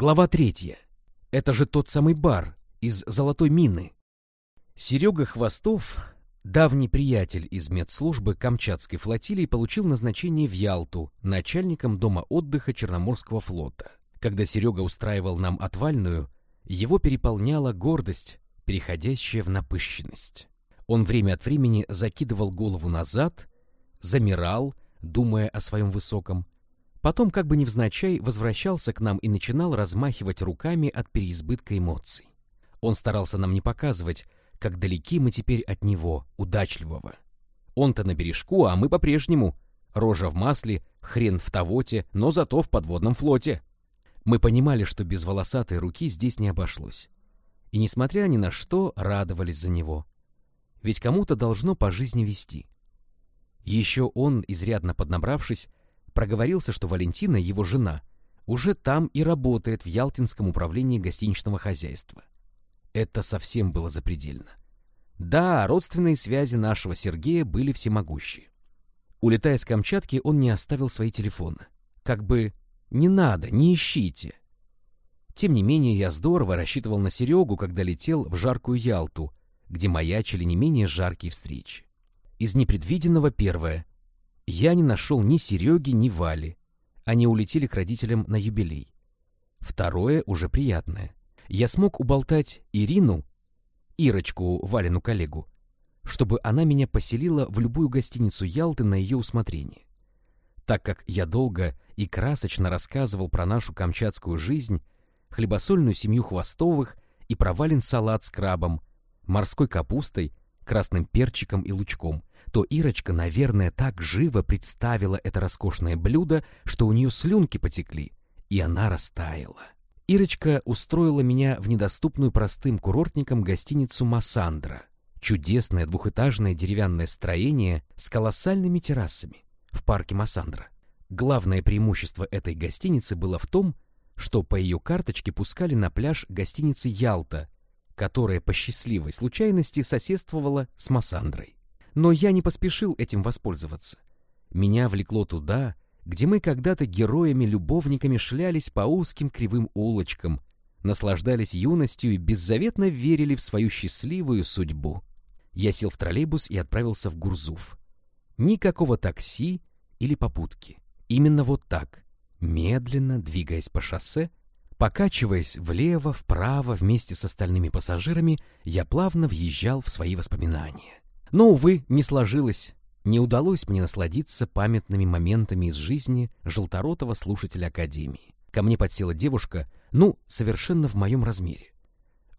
Глава третья. Это же тот самый бар из «Золотой мины». Серега Хвостов, давний приятель из медслужбы Камчатской флотилии, получил назначение в Ялту начальником дома отдыха Черноморского флота. Когда Серега устраивал нам отвальную, его переполняла гордость, переходящая в напыщенность. Он время от времени закидывал голову назад, замирал, думая о своем высоком, Потом, как бы невзначай, возвращался к нам и начинал размахивать руками от переизбытка эмоций. Он старался нам не показывать, как далеки мы теперь от него, удачливого. Он-то на бережку, а мы по-прежнему. Рожа в масле, хрен в тавоте, но зато в подводном флоте. Мы понимали, что без волосатой руки здесь не обошлось. И, несмотря ни на что, радовались за него. Ведь кому-то должно по жизни вести. Еще он, изрядно поднабравшись, проговорился, что Валентина, его жена, уже там и работает в Ялтинском управлении гостиничного хозяйства. Это совсем было запредельно. Да, родственные связи нашего Сергея были всемогущие. Улетая с Камчатки, он не оставил свои телефоны. Как бы «не надо, не ищите». Тем не менее, я здорово рассчитывал на Серегу, когда летел в жаркую Ялту, где маячили не менее жаркие встречи. Из непредвиденного первое я не нашел ни Сереги, ни Вали. Они улетели к родителям на юбилей. Второе уже приятное. Я смог уболтать Ирину, Ирочку, Валину коллегу, чтобы она меня поселила в любую гостиницу Ялты на ее усмотрение. Так как я долго и красочно рассказывал про нашу камчатскую жизнь, хлебосольную семью Хвостовых и провален салат с крабом, морской капустой, красным перчиком и лучком, то Ирочка, наверное, так живо представила это роскошное блюдо, что у нее слюнки потекли, и она растаяла. Ирочка устроила меня в недоступную простым курортникам гостиницу «Массандра». Чудесное двухэтажное деревянное строение с колоссальными террасами в парке Массандра. Главное преимущество этой гостиницы было в том, что по ее карточке пускали на пляж гостиницы «Ялта», которая по счастливой случайности соседствовала с Массандрой. Но я не поспешил этим воспользоваться. Меня влекло туда, где мы когда-то героями-любовниками шлялись по узким кривым улочкам, наслаждались юностью и беззаветно верили в свою счастливую судьбу. Я сел в троллейбус и отправился в Гурзуф. Никакого такси или попутки. Именно вот так, медленно двигаясь по шоссе, покачиваясь влево, вправо вместе с остальными пассажирами, я плавно въезжал в свои воспоминания. Но, увы, не сложилось. Не удалось мне насладиться памятными моментами из жизни желторотого слушателя Академии. Ко мне подсела девушка, ну, совершенно в моем размере.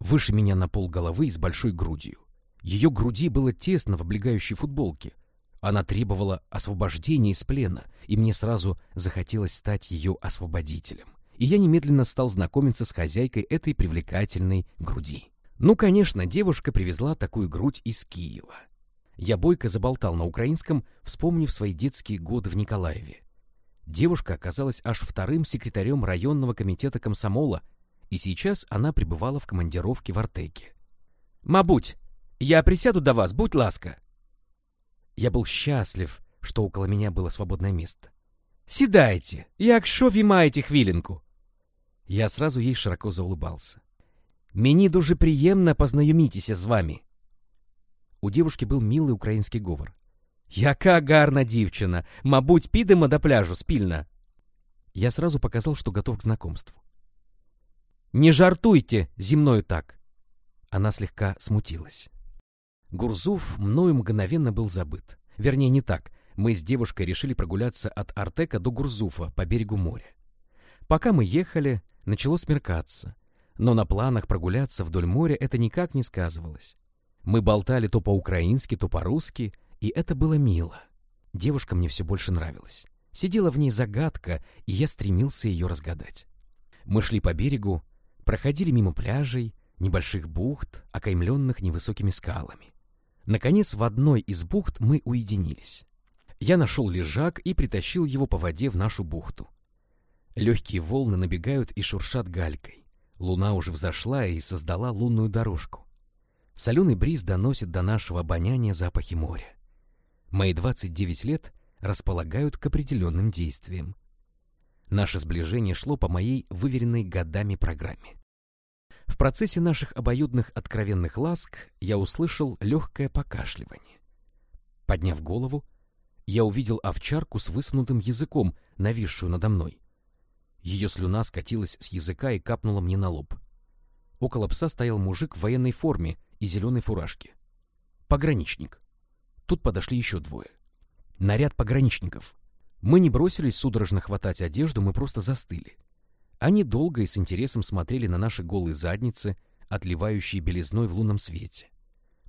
Выше меня на пол головы и с большой грудью. Ее груди было тесно в облегающей футболке. Она требовала освобождения из плена, и мне сразу захотелось стать ее освободителем. И я немедленно стал знакомиться с хозяйкой этой привлекательной груди. Ну, конечно, девушка привезла такую грудь из Киева. Я бойко заболтал на украинском, вспомнив свои детские годы в Николаеве. Девушка оказалась аж вторым секретарем районного комитета комсомола, и сейчас она пребывала в командировке в Артеке. «Мабуть, я присяду до вас, будь ласка!» Я был счастлив, что около меня было свободное место. «Сідайте, якщо ви маєте хвилинку!» Я сразу ей широко заулыбался. «Мені дуже приємно познайомитися з вами!» У дівушки був милий український говор. Яка гарна дівчина! Мабуть, підемо до пляжу спільно. Я сразу показал, что готов к знакомству. «Не жартуйте зі мною так!» Она слегка смутилась. Гурзуф мною мгновенно был забыт. Вернее, не так. Мы с девушкой решили прогуляться от Артека до Гурзуфа по берегу моря. Пока мы ехали, начало смеркаться. Но на планах прогуляться вдоль моря это никак не сказывалось. Мы болтали то по-украински, то по-русски, и это было мило. Девушка мне все больше нравилась. Сидела в ней загадка, и я стремился ее разгадать. Мы шли по берегу, проходили мимо пляжей, небольших бухт, окаймленных невысокими скалами. Наконец, в одной из бухт мы уединились. Я нашел лежак и притащил его по воде в нашу бухту. Легкие волны набегают и шуршат галькой. Луна уже взошла и создала лунную дорожку. Соленый бриз доносит до нашего обоняния запахи моря. Мои 29 лет располагают к определенным действиям. Наше сближение шло по моей выверенной годами программе. В процессе наших обоюдных откровенных ласк я услышал легкое покашливание. Подняв голову, я увидел овчарку с высунутым языком, нависшую надо мной. Ее слюна скатилась с языка и капнула мне на лоб. Около пса стоял мужик в военной форме и зеленой фуражке. Пограничник. Тут подошли еще двое. Наряд пограничников. Мы не бросились судорожно хватать одежду, мы просто застыли. Они долго и с интересом смотрели на наши голые задницы, отливающие белизной в лунном свете.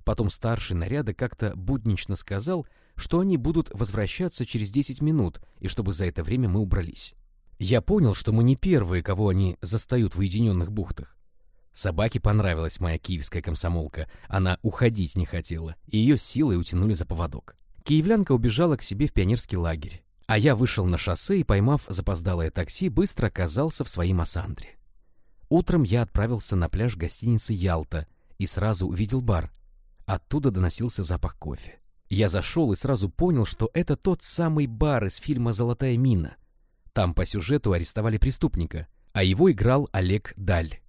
Потом старший наряда как-то буднично сказал, что они будут возвращаться через 10 минут, и чтобы за это время мы убрались. Я понял, что мы не первые, кого они застают в уединенных бухтах. Собаке понравилась моя киевская комсомолка, она уходить не хотела, и ее силой утянули за поводок. Киевлянка убежала к себе в пионерский лагерь. А я вышел на шоссе и, поймав запоздалое такси, быстро оказался в своей Массандре. Утром я отправился на пляж гостиницы «Ялта» и сразу увидел бар. Оттуда доносился запах кофе. Я зашел и сразу понял, что это тот самый бар из фильма «Золотая мина». Там по сюжету арестовали преступника, а его играл Олег Даль.